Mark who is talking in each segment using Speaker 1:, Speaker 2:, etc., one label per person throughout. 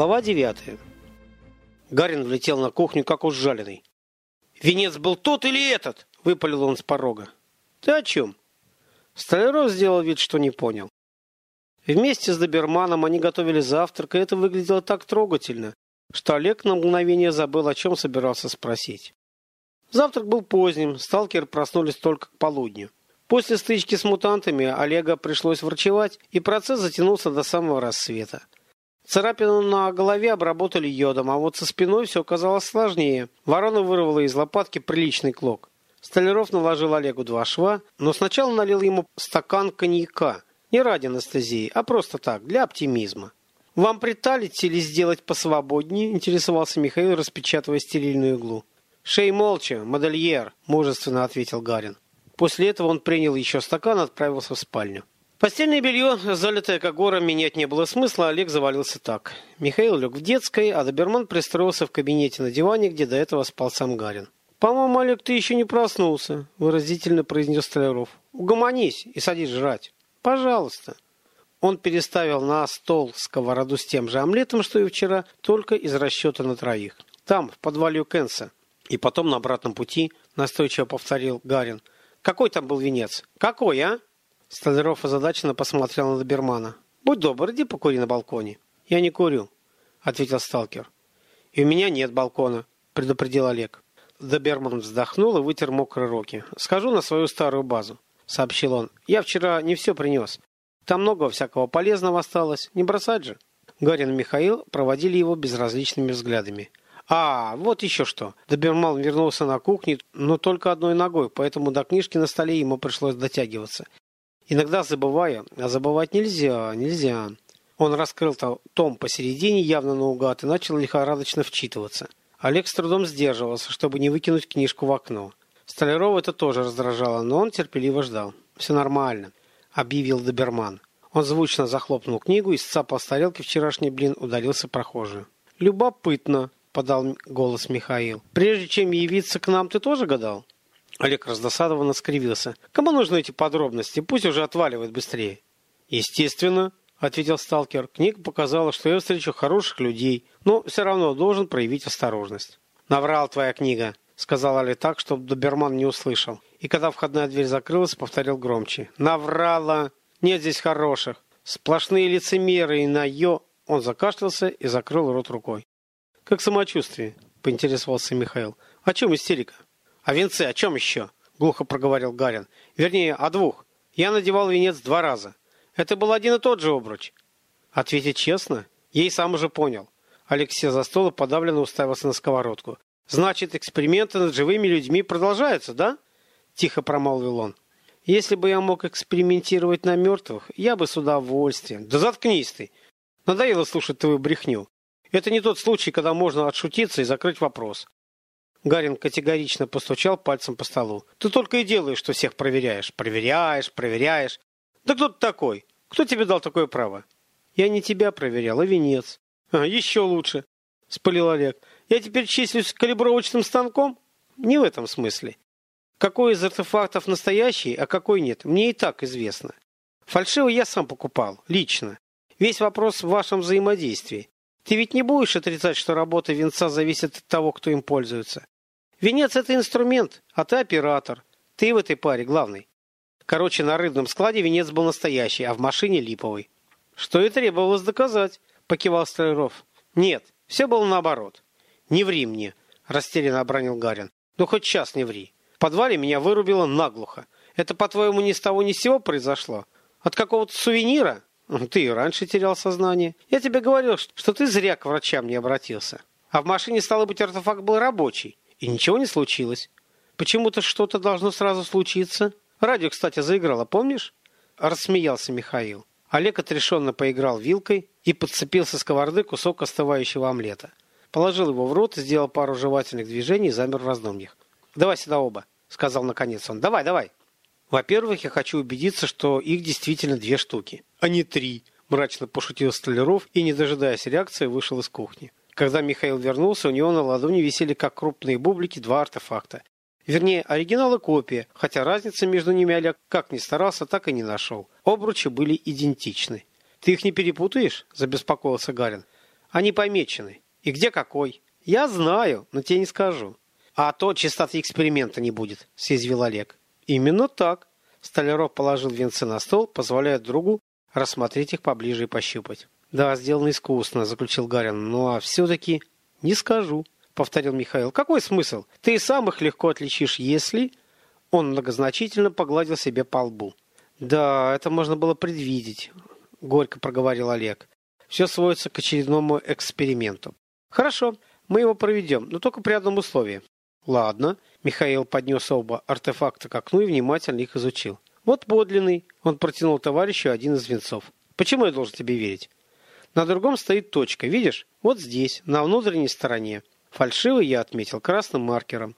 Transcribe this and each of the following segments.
Speaker 1: Глава 9. Гарин влетел на кухню, как ужаленный. «Венец был тот или этот?» – выпалил он с порога. «Ты о чем?» Столяров сделал вид, что не понял. Вместе с доберманом они готовили завтрак, и это выглядело так трогательно, что Олег на мгновение забыл, о чем собирался спросить. Завтрак был поздним, сталкеры проснулись только к полудню. После стычки с мутантами Олега пришлось врачевать, и процесс затянулся до самого рассвета. Царапину на голове обработали йодом, а вот со спиной все оказалось сложнее. Ворона вырвала из лопатки приличный клок. Столяров наложил Олегу два шва, но сначала налил ему стакан коньяка. Не ради анестезии, а просто так, для оптимизма. «Вам приталить или сделать посвободнее?» – интересовался Михаил, распечатывая стерильную иглу. «Шей молча, модельер», – мужественно ответил Гарин. После этого он принял еще стакан и отправился в спальню. Постельное белье, залитое когором, менять не было смысла, Олег завалился так. Михаил лег в детской, а Доберман пристроился в кабинете на диване, где до этого спал сам Гарин. «По-моему, Олег, ты еще не проснулся», – выразительно произнес Столяров. «Угомонись и садись жрать. Пожалуйста». Он переставил на стол сковороду с тем же омлетом, что и вчера, только из расчета на троих. Там, в подвале у Кенса. И потом на обратном пути настойчиво повторил Гарин. «Какой там был венец? Какой, а?» Столяров озадаченно посмотрел на добермана. «Будь добр, иди покури на балконе». «Я не курю», — ответил сталкер. «И у меня нет балкона», — предупредил Олег. Доберман вздохнул и вытер мокрые руки. «Скажу на свою старую базу», — сообщил он. «Я вчера не все принес. Там много всякого полезного осталось. Не бросать же». Гарин и Михаил проводили его безразличными взглядами. «А, вот еще что». Доберман вернулся на кухню, но только одной ногой, поэтому до книжки на столе ему пришлось дотягиваться. Иногда забываю, а забывать нельзя, нельзя. Он раскрыл том посередине, явно наугад, и начал лихорадочно вчитываться. Олег с трудом сдерживался, чтобы не выкинуть книжку в окно. Столярова это тоже раздражало, но он терпеливо ждал. «Все нормально», — объявил доберман. Он звучно захлопнул книгу и, сцапал с тарелки вчерашний блин, удалился прохожую. «Любопытно», — подал голос Михаил. «Прежде чем явиться к нам, ты тоже гадал?» Олег раздосадованно скривился. «Кому нужны эти подробности? Пусть уже отваливает быстрее». «Естественно», — ответил сталкер. «Книга показала, что я встречу хороших людей, но все равно должен проявить осторожность». «Наврал твоя книга», — сказал Али так, чтобы доберман не услышал. И когда входная дверь закрылась, повторил громче. «Наврала! Нет здесь хороших! Сплошные лицемеры и на ё...» Он закашлялся и закрыл рот рукой. «Как самочувствие?» — поинтересовался Михаил. «О чем истерика?» «О венце, о чем еще?» — глухо проговорил Гарин. «Вернее, о двух. Я надевал венец два раза. Это был один и тот же обруч». Ответить честно? Ей сам уже понял. Алексей за стол и подавленно уставился на сковородку. «Значит, эксперименты над живыми людьми продолжаются, да?» Тихо промолвил он. «Если бы я мог экспериментировать на мертвых, я бы с удовольствием...» «Да заткнись ты! Надоело слушать твою брехню. Это не тот случай, когда можно отшутиться и закрыть вопрос. Гарин категорично постучал пальцем по столу. «Ты только и делаешь, что всех проверяешь. Проверяешь, проверяешь. Да кто ты такой? Кто тебе дал такое право?» «Я не тебя проверял, а венец». «А, еще лучше», — спылил Олег. «Я теперь числюсь калибровочным станком?» «Не в этом смысле. Какой из артефактов настоящий, а какой нет, мне и так известно. Фальшивый я сам покупал, лично. Весь вопрос в вашем взаимодействии. Ты ведь не будешь отрицать, что работа венца зависит от того, кто им пользуется. Венец – это инструмент, а ты оператор. Ты в этой паре главный. Короче, на рыбном складе венец был настоящий, а в машине липовый. Что и требовалось доказать, покивал Столяров. Нет, все было наоборот. Не ври мне, растерянно обронил Гарин. Ну хоть час не ври. В подвале меня вырубило наглухо. Это, по-твоему, ни с того ни с сего произошло? От какого-то сувенира? Ты и раньше терял сознание. Я тебе говорил, что ты зря к врачам не обратился. А в машине, стало быть, артефакт был рабочий. И ничего не случилось. Почему-то что-то должно сразу случиться. Радио, кстати, заиграло, помнишь? Рассмеялся Михаил. Олег отрешенно поиграл вилкой и подцепил со сковороды кусок остывающего омлета. Положил его в рот, сделал пару жевательных движений и замер в раздумьях. «Давай сюда оба», — сказал наконец он. «Давай, давай». «Во-первых, я хочу убедиться, что их действительно две штуки, а не три», — мрачно пошутил Столяров и, не дожидаясь реакции, вышел из кухни. Когда Михаил вернулся, у него на ладони висели как крупные бублики два артефакта. Вернее, оригинал и копия, хотя разницы между ними Олег как ни старался, так и не нашел. Обручи были идентичны. «Ты их не перепутаешь?» – забеспокоился Гарин. Они помечены. И где какой? Я знаю, но тебе не скажу. А то чистоты эксперимента не будет, съязвил Олег. Именно так. Столяров положил венцы на стол, позволяя другу рассмотреть их поближе и пощупать. Да, сделано искусно, заключил Гарин. Ну а все-таки не скажу, повторил Михаил. Какой смысл? Ты и сам их легко отличишь, если... Он многозначительно погладил себе по лбу. Да, это можно было предвидеть, горько проговорил Олег. Все сводится к очередному эксперименту. Хорошо, мы его проведем, но только при одном условии. Ладно. Михаил поднес оба артефакта к окну и внимательно их изучил. Вот подлинный. Он протянул товарищу один из венцов. Почему я должен тебе верить? На другом стоит точка, видишь? Вот здесь, на внутренней стороне. Фальшивый я отметил красным маркером.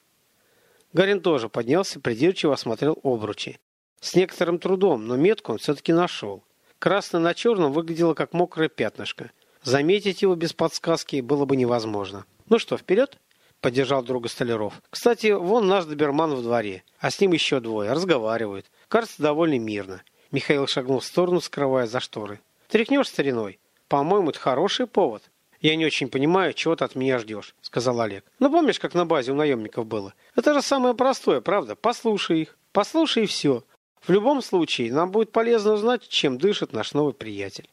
Speaker 1: Гарин тоже поднялся, придирчиво осмотрел обручи. С некоторым трудом, но метку он все-таки нашел. Красное на черном выглядело как мокрое пятнышко. Заметить его без подсказки было бы невозможно. Ну что, вперед? Поддержал друга Столяров. Кстати, вон наш доберман в дворе, а с ним еще двое. Разговаривают. Кажется, довольно мирно. Михаил шагнул в сторону, скрывая за шторы. Тряхнешь стариной? По-моему, это хороший повод. Я не очень понимаю, чего ты от меня ждешь, сказал Олег. Ну, помнишь, как на базе у наемников было? Это же самое простое, правда? Послушай их. Послушай и все. В любом случае, нам будет полезно узнать, чем дышит наш новый приятель.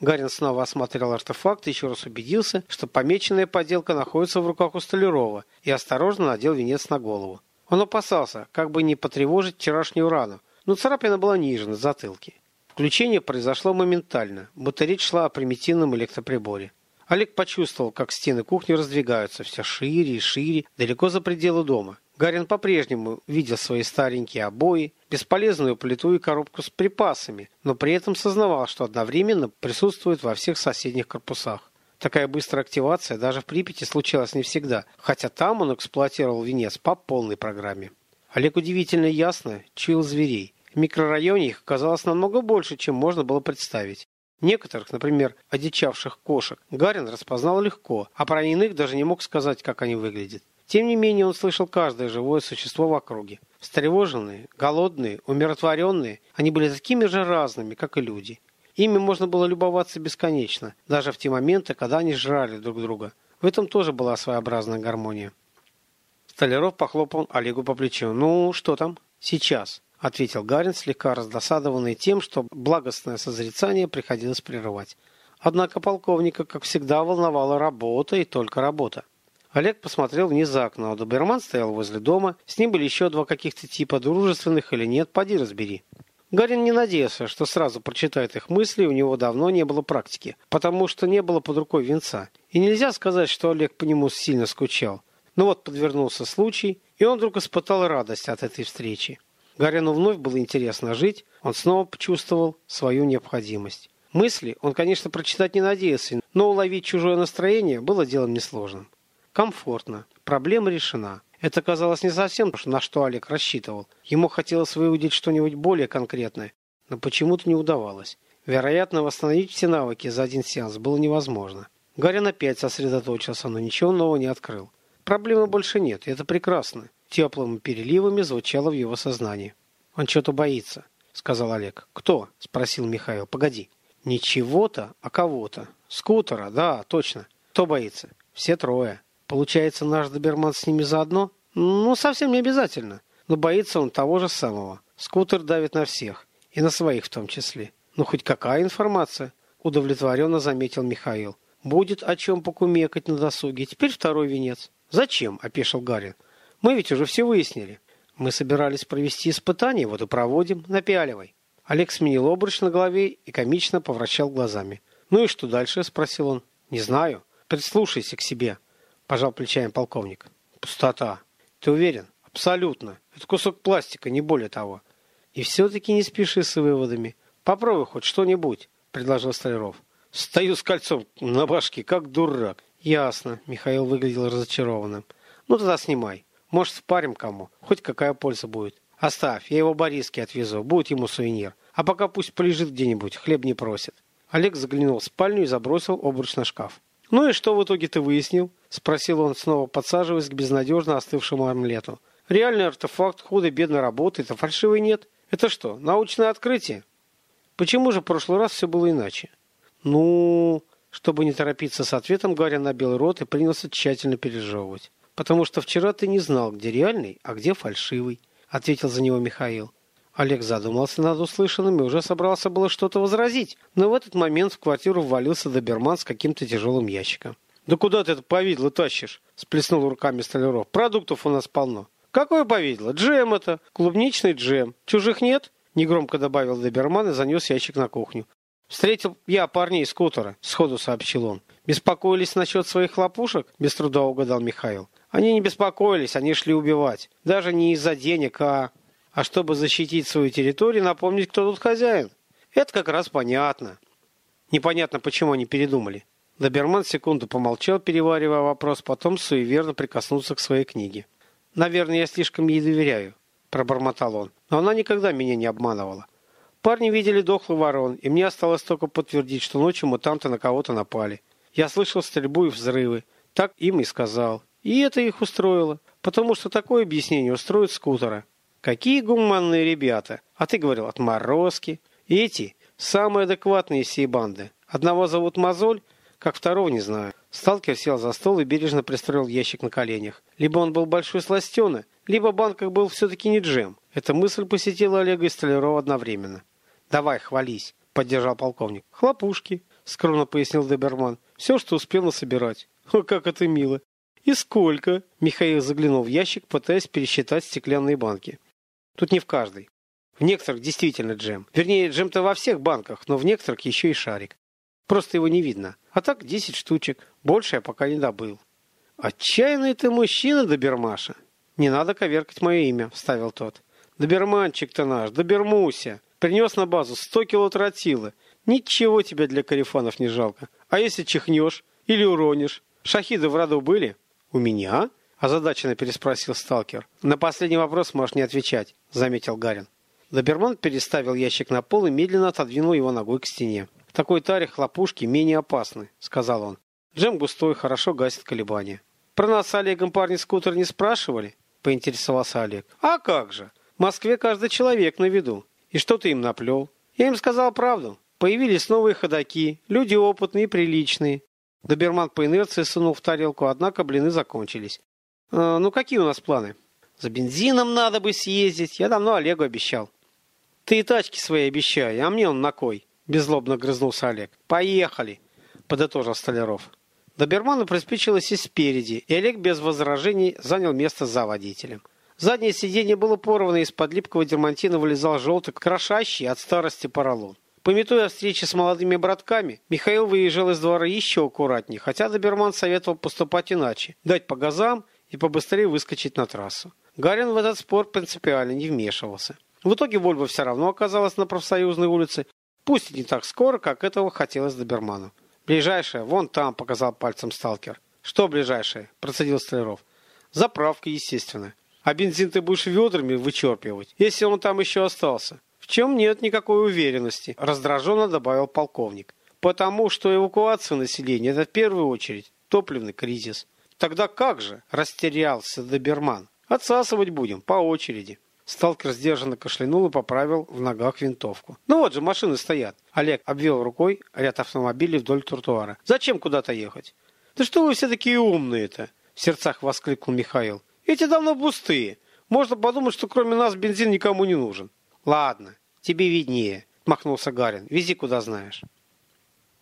Speaker 1: Гарин снова осмотрел артефакт и еще раз убедился, что помеченная поделка находится в руках у Столярова, и осторожно надел венец на голову. Он опасался, как бы не потревожить вчерашнюю рану, но царапина была ниже, на затылке. Включение произошло моментально, речь шла о примитивном электроприборе. Олег почувствовал, как стены кухни раздвигаются все шире и шире, далеко за пределы дома. Гарин по-прежнему видел свои старенькие обои, бесполезную плиту и коробку с припасами, но при этом сознавал, что одновременно присутствует во всех соседних корпусах. Такая быстрая активация даже в Припяти случалась не всегда, хотя там он эксплуатировал венец по полной программе. Олег удивительно ясно чуял зверей. Микрорайоне их оказалось намного больше, чем можно было представить. Некоторых, например, одичавших кошек, Гарин распознал легко, а про иных даже не мог сказать, как они выглядят. Тем не менее, он слышал каждое живое существо в округе. Встревоженные, голодные, умиротворенные, они были такими же разными, как и люди. Ими можно было любоваться бесконечно, даже в те моменты, когда они жрали друг друга. В этом тоже была своеобразная гармония. Столяров похлопал Олегу по плечу. «Ну, что там?» «Сейчас», — ответил Гарин, слегка раздосадованный тем, что благостное созрицание приходилось прерывать. Однако полковника, как всегда, волновала работа и только работа. Олег посмотрел вниз за окно. Доберман стоял возле дома. С ним были еще два каких-то типа, дружественных или нет, поди разбери. Гарин не надеялся, что сразу прочитает их мысли, у него давно не было практики, потому что не было под рукой венца. И нельзя сказать, что Олег по нему сильно скучал. Но вот подвернулся случай, и он вдруг испытал радость от этой встречи. Гарину вновь было интересно жить, он снова почувствовал свою необходимость. Мысли он, конечно, прочитать не надеялся, но уловить чужое настроение было делом несложным. Комфортно. Проблема решена. Это казалось не совсем то, на что Олег рассчитывал. Ему хотелось выудить что-нибудь более конкретное, но почему-то не удавалось. Вероятно, восстановить все навыки за один сеанс было невозможно. Гарин опять сосредоточился, но ничего нового не открыл. Проблемы больше нет, и это прекрасно. Теплыми переливами звучало в его сознании. «Он что-то боится», — сказал Олег. «Кто?» — спросил Михаил. «Погоди». «Не чего-то, а кого-то. Скутера, да, точно. Кто боится?» «Все трое». Получается, наш доберман с ними заодно? Ну, совсем не обязательно. Но боится он того же самого. Скутер давит на всех. И на своих в том числе. Ну, хоть какая информация? Удовлетворенно заметил Михаил. Будет о чем покумекать на досуге. Теперь второй венец. Зачем? Опешил Гарин. Мы ведь уже все выяснили. Мы собирались провести испытание, вот и проводим. Напяливай. Олег сменил обруч на голове и комично повращал глазами. «Ну и что дальше?» – спросил он. «Не знаю. Прислушайся к себе пожал плечами полковник. Пустота. Ты уверен? Абсолютно. Это кусок пластика, не более того. И все-таки не спеши с выводами. Попробуй хоть что-нибудь, предложил Столяров. Стою с кольцом на башке, как дурак. Ясно. Михаил выглядел разочарованным. Ну тогда снимай. Может, впарим кому. Хоть какая польза будет. Оставь, я его Бориске отвезу. Будет ему сувенир. А пока пусть полежит где-нибудь, хлеб не просит. Олег заглянул в спальню и забросил обруч на шкаф. «Ну и что в итоге ты выяснил?» – спросил он, снова подсаживаясь к безнадежно остывшему омлету. «Реальный артефакт худо-бедно работает, а фальшивый нет. Это что, научное открытие?» «Почему же в прошлый раз все было иначе?» «Ну...» – Чтобы не торопиться с ответом, Гарри набил рот и принялся тщательно пережевывать. «Потому что вчера ты не знал, где реальный, а где фальшивый», — ответил за него Михаил. Олег задумался над услышанным и уже собрался было что-то возразить, но в этот момент в квартиру ввалился доберман с каким-то тяжелым ящиком. «Да куда ты это повидло тащишь?» – сплеснул руками Столяров. «Продуктов у нас полно». «Какое повидло? Джем это! Клубничный джем. Чужих нет?» – негромко добавил доберман и занес ящик на кухню. «Встретил я парней из скутера», – сходу сообщил он. «Беспокоились насчет своих хлопушек?» – без труда угадал Михаил. «Они не беспокоились, они шли убивать. Даже не из-за денег, а а чтобы защитить свою территорию, напомнить, кто тут хозяин. Это как раз понятно. Непонятно, почему они передумали. Доберман секунду помолчал, переваривая вопрос, потом суеверно прикоснулся к своей книге. «Наверное, я слишком ей доверяю», – пробормотал он. «Но она никогда меня не обманывала. Парни видели дохлый ворон, и мне осталось только подтвердить, что ночью мутанты на кого-то напали. Я слышал стрельбу и взрывы. Так им и сказал. И это их устроило, потому что такое объяснение устроит скутера. Какие гуманные ребята. А ты говорил, отморозки. Эти самые адекватные из всей банды. Одного зовут Мозоль, как второго не знаю. Сталкер сел за стол и бережно пристроил ящик на коленях. Либо он был большой сластена, либо банках был все-таки не джем. Эта мысль посетила Олега и Столярова одновременно. «Давай, хвались», — поддержал полковник. «Хлопушки», — скромно пояснил Доберман. «Все, что успел насобирать». «О, как это мило!» «И сколько?» Михаил заглянул в ящик, пытаясь пересчитать стеклянные банки. Тут не в каждой. В некоторых действительно джем. Вернее, джем-то во всех банках, но в некоторых еще и шарик. Просто его не видно. А так 10 штучек. Больше я пока не добыл. Отчаянный ты мужчина, Добермаша. Не надо коверкать мое имя, вставил тот. Доберманчик-то наш, Добермуся. Принес на базу 100 кило тротила. Ничего тебе для карифанов не жалко. А если чихнешь или уронишь? Шахиды в роду были? У меня? озадаченно переспросил сталкер. «На последний вопрос можешь не отвечать», — заметил Гарин. Доберман переставил ящик на пол и медленно отодвинул его ногой к стене. «В такой таре хлопушки менее опасны», — сказал он. «Джем густой, хорошо гасит колебания». «Про нас с Олегом парни скутер не спрашивали?» — поинтересовался Олег. «А как же? В Москве каждый человек на виду. И что ты им наплел?» «Я им сказал правду. Появились новые ходаки, люди опытные и приличные». Доберман по инерции сунул в тарелку, однако блины закончились. А, ну, какие у нас планы? За бензином надо бы съездить. Я давно Олегу обещал. Ты и тачки свои обещай, а мне он на кой? Беззлобно грызнулся Олег. Поехали, подытожил Столяров. Доберману приспичило сесть спереди, и Олег без возражений занял место за водителем. Заднее сиденье было порвано, из-под липкого дермантина вылезал желтый, крошащий от старости поролон. Пометуя о встрече с молодыми братками, Михаил выезжал из двора еще аккуратнее, хотя Доберман советовал поступать иначе, дать по газам и побыстрее выскочить на трассу. Гарин в этот спор принципиально не вмешивался. В итоге Вольва все равно оказалась на профсоюзной улице, пусть и не так скоро, как этого хотелось Доберману. «Ближайшая, вон там», — показал пальцем сталкер. «Что ближайшее?» — процедил Столяров. «Заправка, естественно. А бензин ты будешь ведрами вычерпывать, если он там еще остался». «В чем нет никакой уверенности», — раздраженно добавил полковник. «Потому что эвакуация населения — это в первую очередь топливный кризис. Тогда как же? Растерялся доберман. Отсасывать будем, по очереди. Сталкер сдержанно кашлянул и поправил в ногах винтовку. Ну вот же, машины стоят. Олег обвел рукой ряд автомобилей вдоль тротуара. Зачем куда-то ехать? Да что вы все такие умные-то? В сердцах воскликнул Михаил. Эти давно пустые. Можно подумать, что кроме нас бензин никому не нужен. Ладно, тебе виднее, махнулся Гарин. Вези куда знаешь.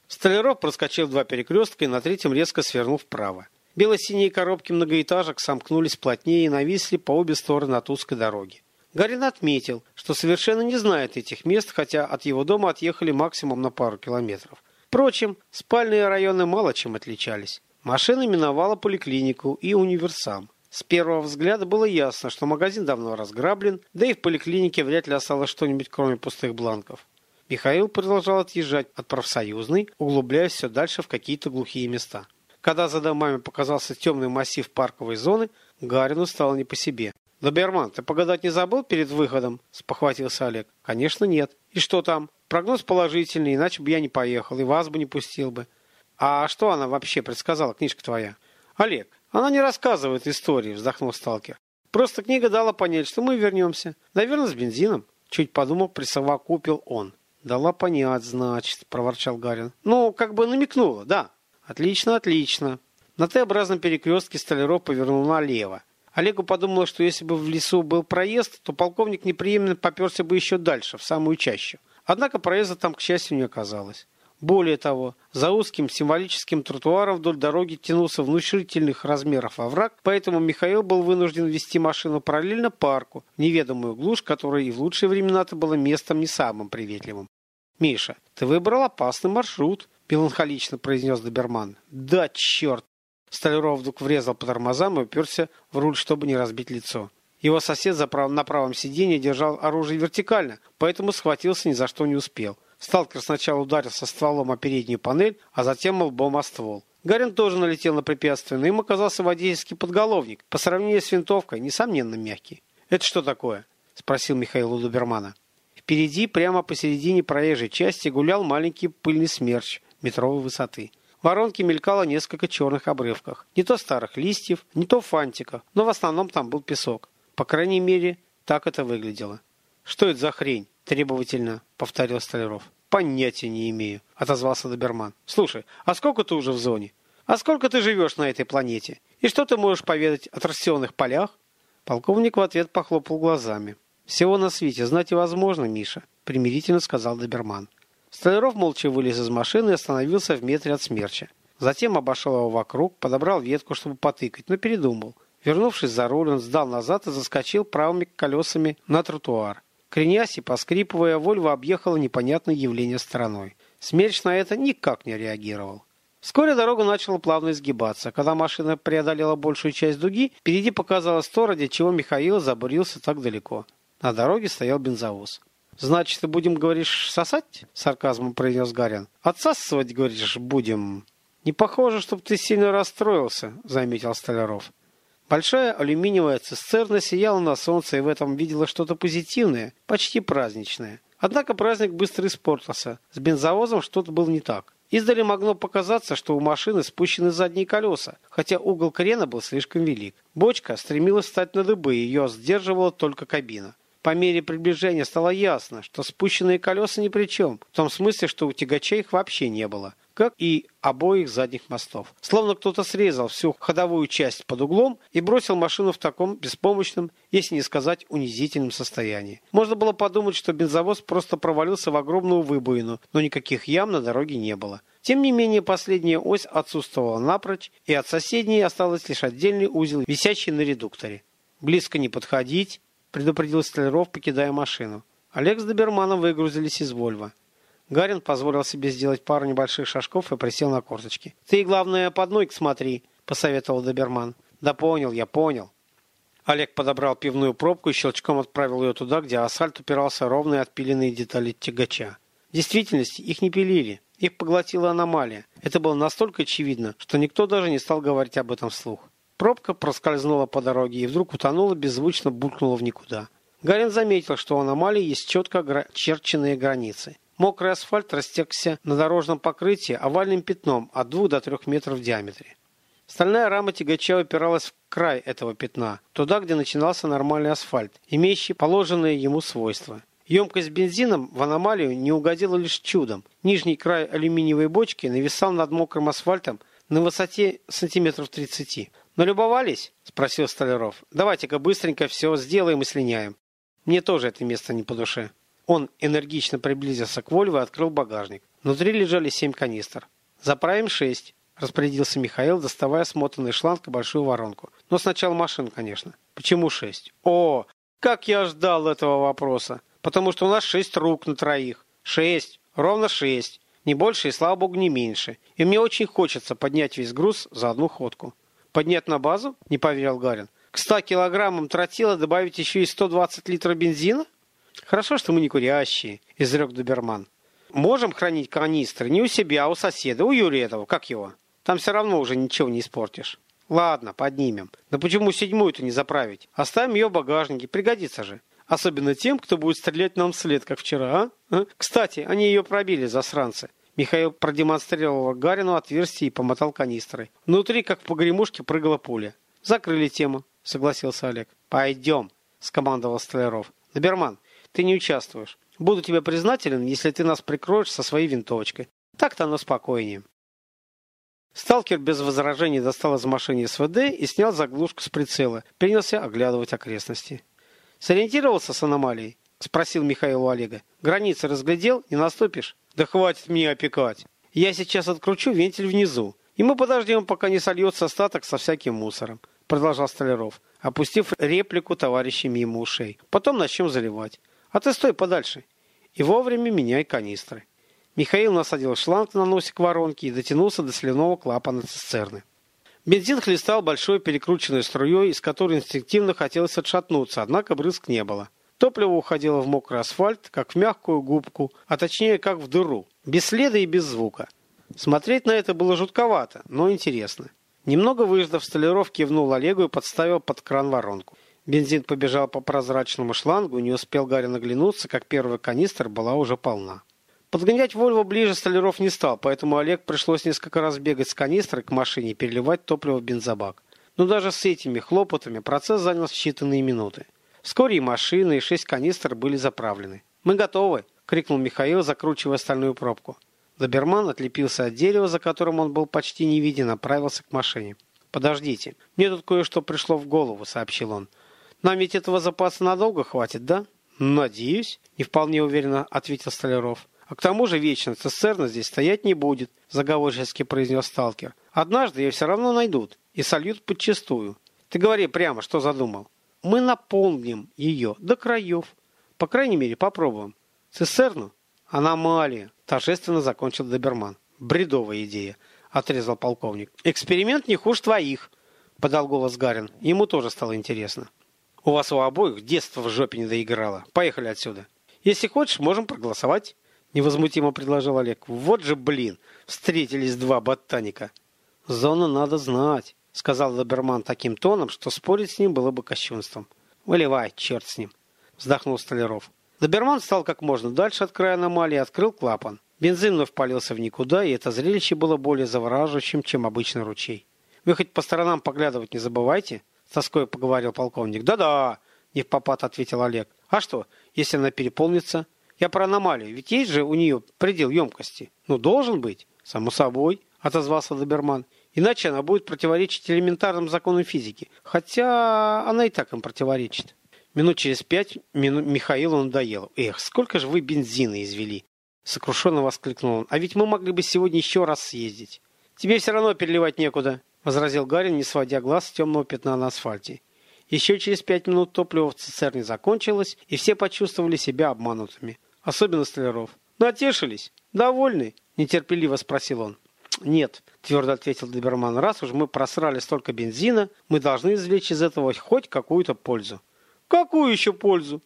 Speaker 1: Столяров проскочил два перекрестка и на третьем резко свернул вправо. Бело-синие коробки многоэтажек сомкнулись плотнее и нависли по обе стороны от узкой дороги. Гарин отметил, что совершенно не знает этих мест, хотя от его дома отъехали максимум на пару километров. Впрочем, спальные районы мало чем отличались. Машина миновала поликлинику и универсам. С первого взгляда было ясно, что магазин давно разграблен, да и в поликлинике вряд ли осталось что-нибудь кроме пустых бланков. Михаил продолжал отъезжать от профсоюзной, углубляясь все дальше в какие-то глухие места. Когда за домами показался темный массив парковой зоны, Гарину стало не по себе. «Доберман, ты погадать не забыл перед выходом?» – спохватился Олег. «Конечно нет. И что там? Прогноз положительный, иначе бы я не поехал, и вас бы не пустил бы». «А что она вообще предсказала, книжка твоя?» «Олег, она не рассказывает истории», – вздохнул сталкер. «Просто книга дала понять, что мы вернемся. Наверное, с бензином». Чуть подумав, присовокупил он. Дала понять, значит, проворчал Гарин. Ну, как бы намекнула, да. Отлично, отлично. На Т-образном перекрестке Столяров повернул налево. Олегу подумалось, что если бы в лесу был проезд, то полковник неприемлемо поперся бы еще дальше, в самую чащу. Однако проезда там, к счастью, не оказалось. Более того, за узким символическим тротуаром вдоль дороги тянулся внушительных размеров овраг, поэтому Михаил был вынужден вести машину параллельно парку, неведомую глушь, которая и в лучшие времена-то была местом не самым приветливым. «Миша, ты выбрал опасный маршрут», – меланхолично произнес доберман. «Да, черт!» Столяров вдруг врезал по тормозам и уперся в руль, чтобы не разбить лицо. Его сосед за прав... на правом сиденье держал оружие вертикально, поэтому схватился ни за что не успел. Сталкер сначала ударился стволом о переднюю панель, а затем лбом о ствол. Гарин тоже налетел на препятствие, но им оказался водительский подголовник. По сравнению с винтовкой, несомненно, мягкий. «Это что такое?» – спросил Михаил у Дубермана. Впереди, прямо посередине проезжей части, гулял маленький пыльный смерч метровой высоты. В воронке мелькало несколько черных обрывков. Не то старых листьев, не то фантиков, но в основном там был песок. По крайней мере, так это выглядело. «Что это за хрень?» – требовательно повторил Столяров. «Понятия не имею», – отозвался Доберман. «Слушай, а сколько ты уже в зоне? А сколько ты живешь на этой планете? И что ты можешь поведать о торсионных полях?» Полковник в ответ похлопал глазами. «Всего на свете знать невозможно, Миша», – примирительно сказал Доберман. Столяров молча вылез из машины и остановился в метре от смерча. Затем обошел его вокруг, подобрал ветку, чтобы потыкать, но передумал. Вернувшись за руль, он сдал назад и заскочил правыми колесами на тротуар. Кренясь и поскрипывая, Вольво объехала непонятное явление стороной. Смерч на это никак не реагировал. Вскоре дорога начала плавно изгибаться. Когда машина преодолела большую часть дуги, впереди показалось то, ради чего Михаил забурился так далеко. На дороге стоял бензовоз. «Значит, и будем, говоришь, сосать?» — сарказмом произнес Гарин. «Отсасывать, говоришь, будем?» «Не похоже, чтобы ты сильно расстроился», — заметил Столяров. Большая алюминиевая цистерна сияла на солнце и в этом видела что-то позитивное, почти праздничное. Однако праздник быстро испортился. С бензовозом что-то было не так. Издали могло показаться, что у машины спущены задние колеса, хотя угол крена был слишком велик. Бочка стремилась встать на дыбы, ее сдерживала только кабина. По мере приближения стало ясно, что спущенные колеса ни при чем, в том смысле, что у тягача их вообще не было, как и обоих задних мостов. Словно кто-то срезал всю ходовую часть под углом и бросил машину в таком беспомощном, если не сказать унизительном состоянии. Можно было подумать, что бензовоз просто провалился в огромную выбоину, но никаких ям на дороге не было. Тем не менее, последняя ось отсутствовала напрочь, и от соседней осталось лишь отдельный узел, висящий на редукторе. Близко не подходить, предупредил Столяров, покидая машину. Олег с Доберманом выгрузились из Вольва. Гарин позволил себе сделать пару небольших шажков и присел на корточки. «Ты, главное, под ноги смотри», — посоветовал Доберман. «Да понял, я понял». Олег подобрал пивную пробку и щелчком отправил ее туда, где асфальт упирался ровные отпиленные детали тягача. В действительности их не пилили, их поглотила аномалия. Это было настолько очевидно, что никто даже не стал говорить об этом вслух. Пробка проскользнула по дороге и вдруг утонула, беззвучно булькнула в никуда. Гарин заметил, что у аномалии есть четко очерченные границы. Мокрый асфальт растекся на дорожном покрытии овальным пятном от 2 до 3 метров в диаметре. Стальная рама тягача упиралась в край этого пятна, туда, где начинался нормальный асфальт, имеющий положенные ему свойства. Емкость бензином в аномалию не угодила лишь чудом. Нижний край алюминиевой бочки нависал над мокрым асфальтом на высоте сантиметров 30. «Налюбовались?» – спросил Столяров. «Давайте-ка быстренько все сделаем и слиняем. Мне тоже это место не по душе». Он энергично приблизился к Вольво и открыл багажник. Внутри лежали семь канистр. «Заправим шесть», – распорядился Михаил, доставая смотанный шланг и большую воронку. «Но сначала машин, конечно». «Почему шесть?» «О, как я ждал этого вопроса! Потому что у нас шесть рук на троих. Шесть, ровно шесть. Не больше и, слава богу, не меньше. И мне очень хочется поднять весь груз за одну ходку». Поднять на базу? Не поверил Гарин. К 100 килограммам тротила добавить еще и 120 литров бензина? Хорошо, что мы не курящие, изрек Доберман. Можем хранить канистры не у себя, а у соседа, у Юрия этого, как его? Там все равно уже ничего не испортишь. Ладно, поднимем. Но почему седьмую-то не заправить? Оставим ее в багажнике, пригодится же. Особенно тем, кто будет стрелять нам вслед, как вчера, а? а? Кстати, они ее пробили, засранцы. Михаил продемонстрировал Гарину отверстие и помотал канистрой. Внутри, как в погремушке, прыгала пуля. «Закрыли тему», — согласился Олег. «Пойдем», — скомандовал Столяров. «Доберман, ты не участвуешь. Буду тебе признателен, если ты нас прикроешь со своей винтовочкой. Так-то оно спокойнее. Сталкер без возражений достал из машины СВД и снял заглушку с прицела. Принялся оглядывать окрестности. «Сориентировался с аномалией?» – спросил Михаил у Олега. «Границы разглядел? Не наступишь?» «Да хватит мне опекать. Я сейчас откручу вентиль внизу, и мы подождем, пока не сольется остаток со всяким мусором», – продолжал Столяров, опустив реплику товарища мимо ушей. «Потом начнем заливать. А ты стой подальше и вовремя меняй канистры». Михаил насадил шланг на носик воронки и дотянулся до соляного клапана цистерны. Бензин хлестал большой перекрученной струей, из которой инстинктивно хотелось отшатнуться, однако брызг не было. Топливо уходило в мокрый асфальт, как в мягкую губку, а точнее, как в дыру, без следа и без звука. Смотреть на это было жутковато, но интересно. Немного выждав, Столяров кивнул Олегу и подставил под кран воронку. Бензин побежал по прозрачному шлангу, не успел Гарри наглянуться, как первая канистра была уже полна. Подгонять Вольво ближе Столяров не стал, поэтому Олег пришлось несколько раз бегать с канистры к машине и переливать топливо в бензобак. Но даже с этими хлопотами процесс занял считанные минуты. Вскоре и машина, и шесть канистр были заправлены. «Мы готовы!» — крикнул Михаил, закручивая стальную пробку. Доберман отлепился от дерева, за которым он был почти не виден, направился к машине. «Подождите, мне тут кое-что пришло в голову», — сообщил он. «Нам ведь этого запаса надолго хватит, да?» «Надеюсь», — не вполне уверенно ответил Столяров. А к тому же вечно цистерна здесь стоять не будет, заговорчески произнес сталкер. Однажды ее все равно найдут и сольют подчистую. Ты говори прямо, что задумал. Мы наполним ее до краев. По крайней мере, попробуем. Цистерну? Аномалия, торжественно закончил Доберман. Бредовая идея, отрезал полковник. Эксперимент не хуже твоих, подал голос Гарин. Ему тоже стало интересно. У вас у обоих детство в жопе не доиграло. Поехали отсюда. Если хочешь, можем проголосовать невозмутимо предложил Олег. Вот же, блин, встретились два ботаника. Зону надо знать, сказал Доберман таким тоном, что спорить с ним было бы кощунством. Выливай, черт с ним, вздохнул Столяров. Доберман стал как можно дальше от края аномалии и открыл клапан. Бензин вновь палился в никуда, и это зрелище было более завораживающим, чем обычный ручей. «Вы хоть по сторонам поглядывать не забывайте?» — тоской поговорил полковник. «Да-да», — не в попад ответил Олег. «А что, если она переполнится?» Я про аномалию. Ведь есть же у нее предел емкости. Ну, должен быть. Само собой, отозвался Доберман. Иначе она будет противоречить элементарным законам физики. Хотя она и так им противоречит. Минут через пять мину... Михаилу надоело. Эх, сколько же вы бензина извели. Сокрушенно воскликнул он. А ведь мы могли бы сегодня еще раз съездить. Тебе все равно переливать некуда, возразил Гарин, не сводя глаз с темного пятна на асфальте. Еще через пять минут топливо в цистерне закончилось, и все почувствовали себя обманутыми особенно Столяров. «Натешились? Довольны?» – нетерпеливо спросил он. «Нет», – твердо ответил Доберман, – «раз уж мы просрали столько бензина, мы должны извлечь из этого хоть какую-то пользу». «Какую еще пользу?»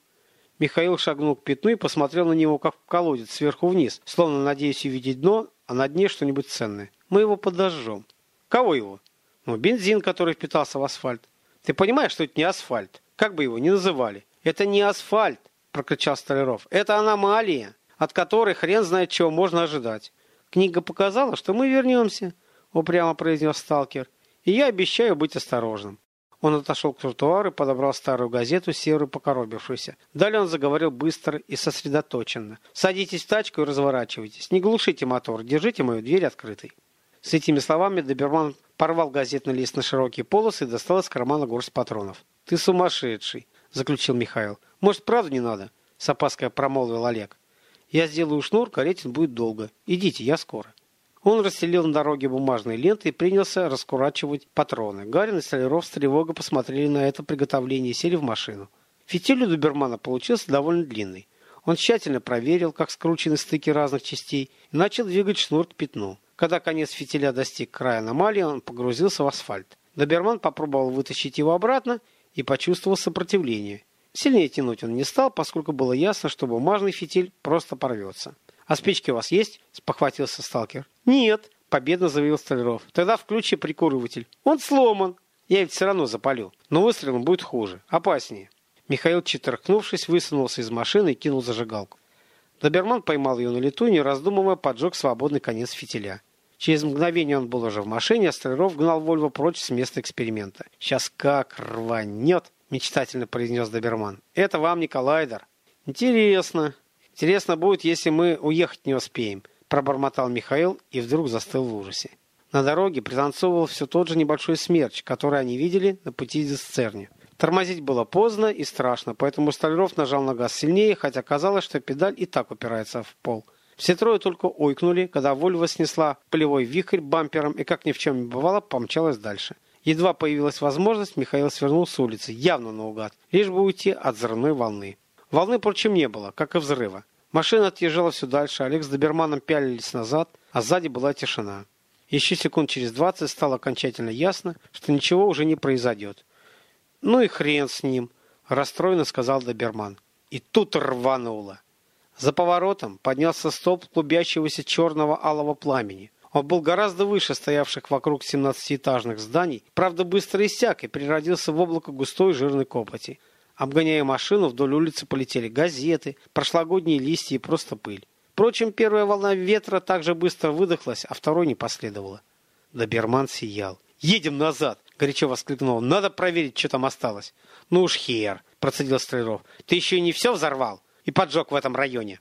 Speaker 1: Михаил шагнул к пятну и посмотрел на него, как в колодец, сверху вниз, словно надеясь увидеть дно, а на дне что-нибудь ценное. «Мы его подожжем». «Кого его?» «Ну, бензин, который впитался в асфальт». «Ты понимаешь, что это не асфальт? Как бы его ни называли?» «Это не асфальт. — прокричал Столяров. «Это аномалия, от которой хрен знает, чего можно ожидать. Книга показала, что мы вернемся», — упрямо произнес сталкер. «И я обещаю быть осторожным». Он отошел к тротуару и подобрал старую газету, серую покоробившуюся. Далее он заговорил быстро и сосредоточенно. «Садитесь в тачку и разворачивайтесь. Не глушите мотор, держите мою дверь открытой». С этими словами Доберман порвал газетный лист на широкие полосы и достал из кармана горсть патронов. «Ты сумасшедший!» — заключил Михаил. «Может, правда не надо?» — с опаской промолвил Олег. «Я сделаю шнур, Каретин будет долго. Идите, я скоро». Он расстелил на дороге бумажные ленты и принялся раскурачивать патроны. Гарин и Столяров с тревогой посмотрели на это приготовление и сели в машину. Фитиль у Дубермана получился довольно длинный. Он тщательно проверил, как скручены стыки разных частей, и начал двигать шнур к пятну. Когда конец фитиля достиг края аномалии, он погрузился в асфальт. Доберман попробовал вытащить его обратно и почувствовал сопротивление. Сильнее тянуть он не стал, поскольку было ясно, что бумажный фитиль просто порвется. «А спички у вас есть?» – спохватился сталкер. «Нет», – победно заявил Столяров. «Тогда включи прикуриватель. Он сломан. Я ведь все равно запалю. Но выстрелом будет хуже, опаснее». Михаил, читеркнувшись, высунулся из машины и кинул зажигалку. Доберман поймал ее на лету, не раздумывая, поджег свободный конец фитиля. Через мгновение он был уже в машине, а Столяров гнал Вольво прочь с места эксперимента. «Сейчас как рванет!» – мечтательно произнес Доберман. «Это вам не коллайдер». «Интересно. Интересно будет, если мы уехать не успеем, пробормотал Михаил и вдруг застыл в ужасе. На дороге пританцовывал все тот же небольшой смерч, который они видели на пути из Церни. Тормозить было поздно и страшно, поэтому Столяров нажал на газ сильнее, хотя казалось, что педаль и так упирается в пол. Все трое только ойкнули, когда Вольва снесла полевой вихрь бампером и, как ни в чем не бывало, помчалась дальше. Едва появилась возможность, Михаил свернул с улицы, явно наугад, лишь бы уйти от взрывной волны. Волны, впрочем, не было, как и взрыва. Машина отъезжала все дальше, Олег с доберманом пялились назад, а сзади была тишина. Еще секунд через двадцать стало окончательно ясно, что ничего уже не произойдет. «Ну и хрен с ним», – расстроенно сказал доберман. И тут рвануло. За поворотом поднялся столб клубящегося черного алого пламени. Он был гораздо выше стоявших вокруг 17-этажных зданий, правда быстро иссяк и превратился в облако густой жирной копоти. Обгоняя машину, вдоль улицы полетели газеты, прошлогодние листья и просто пыль. Впрочем, первая волна ветра также быстро выдохлась, а второй не последовало. Доберман сиял. «Едем назад!» — горячо воскликнул. «Надо проверить, что там осталось». «Ну уж хер!» — процедил Стрелов. «Ты еще не все взорвал и поджег в этом районе?»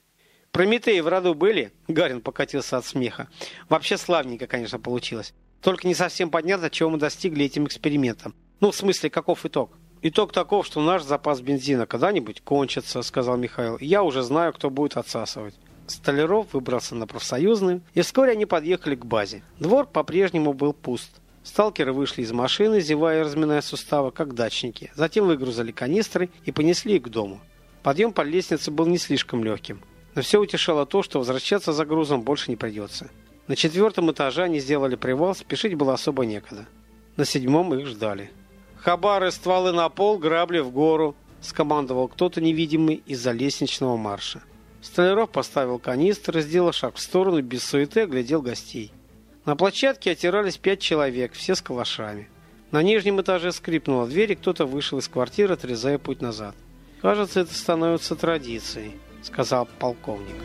Speaker 1: «Прометеи в роду были?» — Гарин покатился от смеха. «Вообще славненько, конечно, получилось. Только не совсем понятно, чего мы достигли этим экспериментом. Ну, в смысле, каков итог?» «Итог таков, что наш запас бензина когда-нибудь кончится», — сказал Михаил. «Я уже знаю, кто будет отсасывать». Столяров выбрался на профсоюзный, и вскоре они подъехали к базе. Двор по-прежнему был пуст. Сталкеры вышли из машины, зевая и разминая суставы, как дачники. Затем выгрузили канистры и понесли их к дому. Подъем по лестнице был не слишком легким. Но все утешало то, что возвращаться за грузом больше не придется. На четвертом этаже они сделали привал, спешить было особо некогда. На седьмом их ждали. «Хабары, стволы на пол, грабли в гору», – скомандовал кто-то невидимый из-за лестничного марша. Столяров поставил канистр, сделал шаг в сторону, без суеты оглядел гостей. На площадке отирались пять человек, все с калашами. На нижнем этаже скрипнула дверь, и кто-то вышел из квартиры, отрезая путь назад. «Кажется, это становится традицией», — сказал полковник.